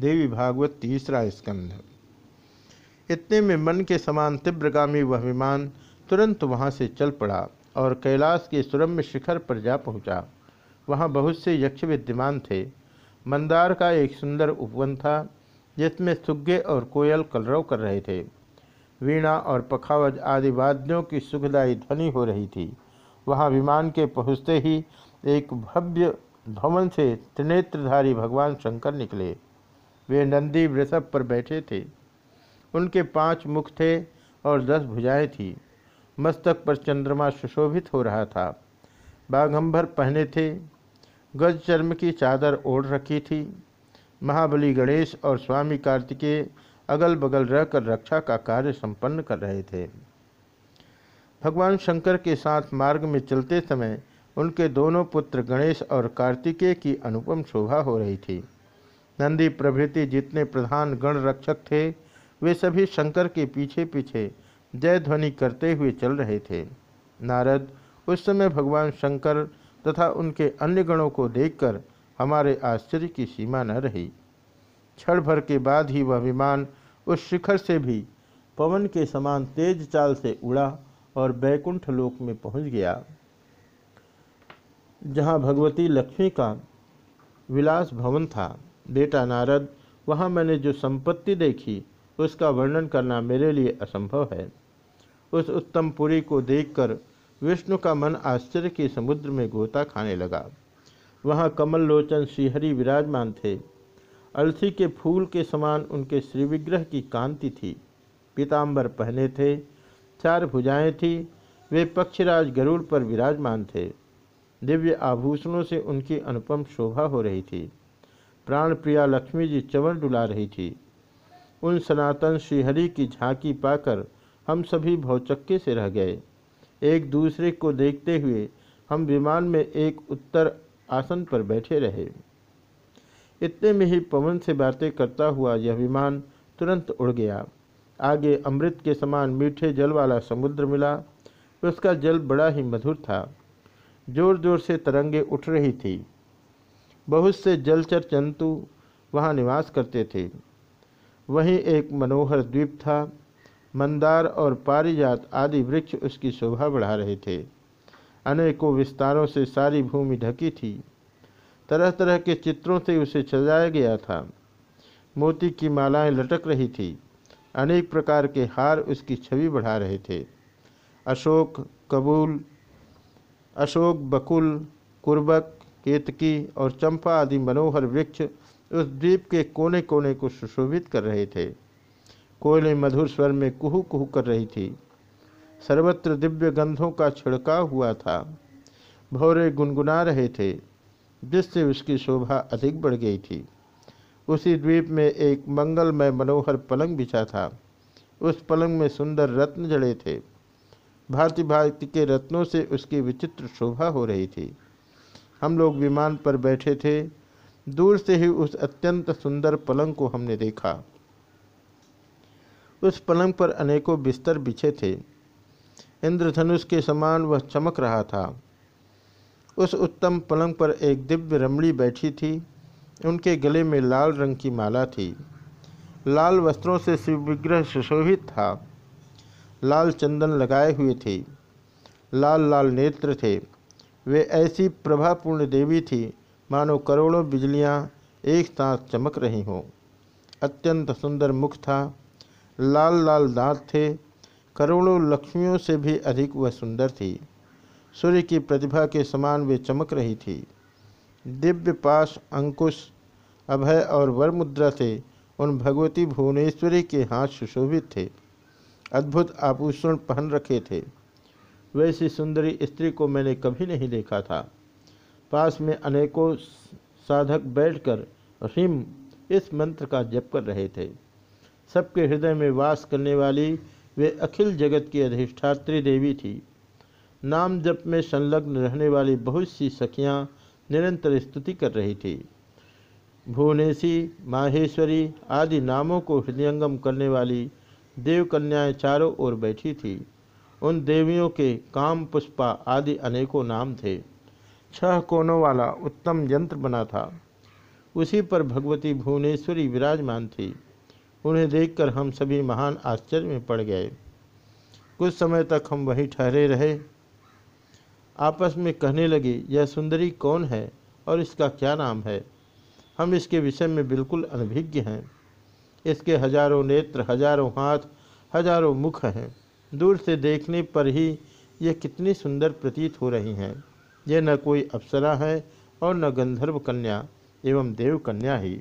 देवी भागवत तीसरा स्कंध। इतने में मन के समान तीव्रगामी वह विमान तुरंत वहाँ से चल पड़ा और कैलाश के सुरम्य शिखर पर जा पहुँचा। वहाँ बहुत से यक्ष विद्यमान थे। मंदार का एक सुंदर उपवन था, जिसमें सुग्गे और कोयल कलरव कर रहे थे। वीणा और पखावज आदि वाद्यों की सुखदायी ध्वनि हो रही थी। वहाँ विमान के पहुँचते ही एक भव्य भवन से त्रिनेत्रधारी भगवान शंकर निकले। वे नंदी वृषभ पर बैठे थे। उनके पाँच मुख थे और दस भुजाएँ थीं। मस्तक पर चंद्रमा सुशोभित हो रहा था। बाघंबर पहने थे। गज चर्म की चादर ओढ़ रखी थी। महाबली गणेश और स्वामी कार्तिकेय अगल बगल रहकर रक्षा का कार्य संपन्न कर रहे थे। भगवान शंकर के साथ मार्ग में चलते समय उनके दोनों पुत्र गणेश और कार्तिकेय की अनुपम शोभा हो रही थी। नंदी प्रभृति जितने प्रधान गण रक्षक थे, वे सभी शंकर के पीछे पीछे जय ध्वनि करते हुए चल रहे थे। नारद, उस समय भगवान शंकर तथा उनके अन्य गणों को देखकर हमारे आश्चर्य की सीमा न रही। क्षण भर के बाद ही वह विमान उस शिखर से भी पवन के समान तेज चाल से उड़ा और बैकुंठ लोक में पहुँच गया, जहाँ भगवती लक्ष्मी का विलास भवन था। बेटा नारद, वहाँ मैंने जो संपत्ति देखी, उसका वर्णन करना मेरे लिए असंभव है। उस उत्तम पुरी को देखकर विष्णु का मन आश्चर्य के समुद्र में गोता खाने लगा। वहाँ कमल लोचन श्रीहरि विराजमान थे। अलसी के फूल के समान उनके श्रीविग्रह की कांति थी। पीताम्बर पहने थे, चार भुजाएँ थी, वे पक्षराज गरुड़ पर विराजमान थे। दिव्य आभूषणों से उनकी अनुपम शोभा हो रही थी। प्राण प्रिया लक्ष्मी जी चवन डुला रही थी। उन सनातन श्रीहरि की झांकी पाकर हम सभी भौचक्के से रह गए। एक दूसरे को देखते हुए हम विमान में एक उत्तर आसन पर बैठे रहे। इतने में ही पवन से बातें करता हुआ यह विमान तुरंत उड़ गया। आगे अमृत के समान मीठे जल वाला समुद्र मिला। उसका जल बड़ा ही मधुर था। ज़ोर ज़ोर से तरंगे उठ रही थी। बहुत से जलचर जंतु वहाँ निवास करते थे। वहीं एक मनोहर द्वीप था। मंदार और पारिजात आदि वृक्ष उसकी शोभा बढ़ा रहे थे। अनेकों विस्तारों से सारी भूमि ढकी थी। तरह तरह के चित्रों से उसे सजाया गया था। मोती की मालाएँ लटक रही थी। अनेक प्रकार के हार उसकी छवि बढ़ा रहे थे। अशोक, कबूल, अशोक, बकुल, कुर्बक केतकी और चंपा आदि मनोहर वृक्ष उस द्वीप के कोने कोने को सुशोभित कर रहे थे। कोयले मधुर स्वर में कुहू कुहू कर रही थी। सर्वत्र दिव्य गंधों का छिड़काव हुआ था। भौरे गुनगुना रहे थे, जिससे उसकी शोभा अधिक बढ़ गई थी। उसी द्वीप में एक मंगलमय मनोहर पलंग बिछा था। उस पलंग में सुंदर रत्न जड़े थे। भांति भांति के रत्नों से उसकी विचित्र शोभा हो रही थी। हम लोग विमान पर बैठे थे। दूर से ही उस अत्यंत सुंदर पलंग को हमने देखा। उस पलंग पर अनेकों बिस्तर बिछे थे। इंद्रधनुष के समान वह चमक रहा था। उस उत्तम पलंग पर एक दिव्य रमणी बैठी थी। उनके गले में लाल रंग की माला थी। लाल वस्त्रों से शिव विग्रह सुशोभित था। लाल चंदन लगाए हुए थे। लाल लाल नेत्र थे। वे ऐसी प्रभापूर्ण देवी थी, मानो करोड़ों बिजलियाँ एक साथ चमक रही हों। अत्यंत सुंदर मुख था, लाल लाल दांत थे, करोड़ों लक्ष्मियों से भी अधिक वह सुंदर थी। सूर्य की प्रतिभा के समान वे चमक रही थी। दिव्य पाश, अंकुश, अभय और वर मुद्रा से उन भगवती भुवनेश्वरी के हाथ सुशोभित थे। अद्भुत आभूषण पहन रखे थे। वैसी सुंदरी स्त्री को मैंने कभी नहीं देखा था। पास में अनेकों साधक बैठकर हिम इस मंत्र का जप कर रहे थे। सबके हृदय में वास करने वाली वे अखिल जगत की अधिष्ठात्री देवी थी। नाम जप में संलग्न रहने वाली बहुत सी सखियाँ निरंतर स्तुति कर रही थी। भुवनेशी, माहेश्वरी आदि नामों को हृदयंगम करने वाली देव कन्याएँ चारों ओर बैठी थी। उन देवियों के काम, पुष्पा आदि अनेकों नाम थे। छह कोनों वाला उत्तम यंत्र बना था। उसी पर भगवती भुवनेश्वरी विराजमान थी। उन्हें देखकर हम सभी महान आश्चर्य में पड़ गए। कुछ समय तक हम वहीं ठहरे रहे। आपस में कहने लगे, यह सुंदरी कौन है और इसका क्या नाम है? हम इसके विषय में बिल्कुल अनभिज्ञ हैं। इसके हज़ारों नेत्र, हज़ारों हाथ, हज़ारों मुख हैं। दूर से देखने पर ही ये कितनी सुंदर प्रतीत हो रही हैं। यह न कोई अप्सरा है और न गंधर्व कन्या एवं देव कन्या ही।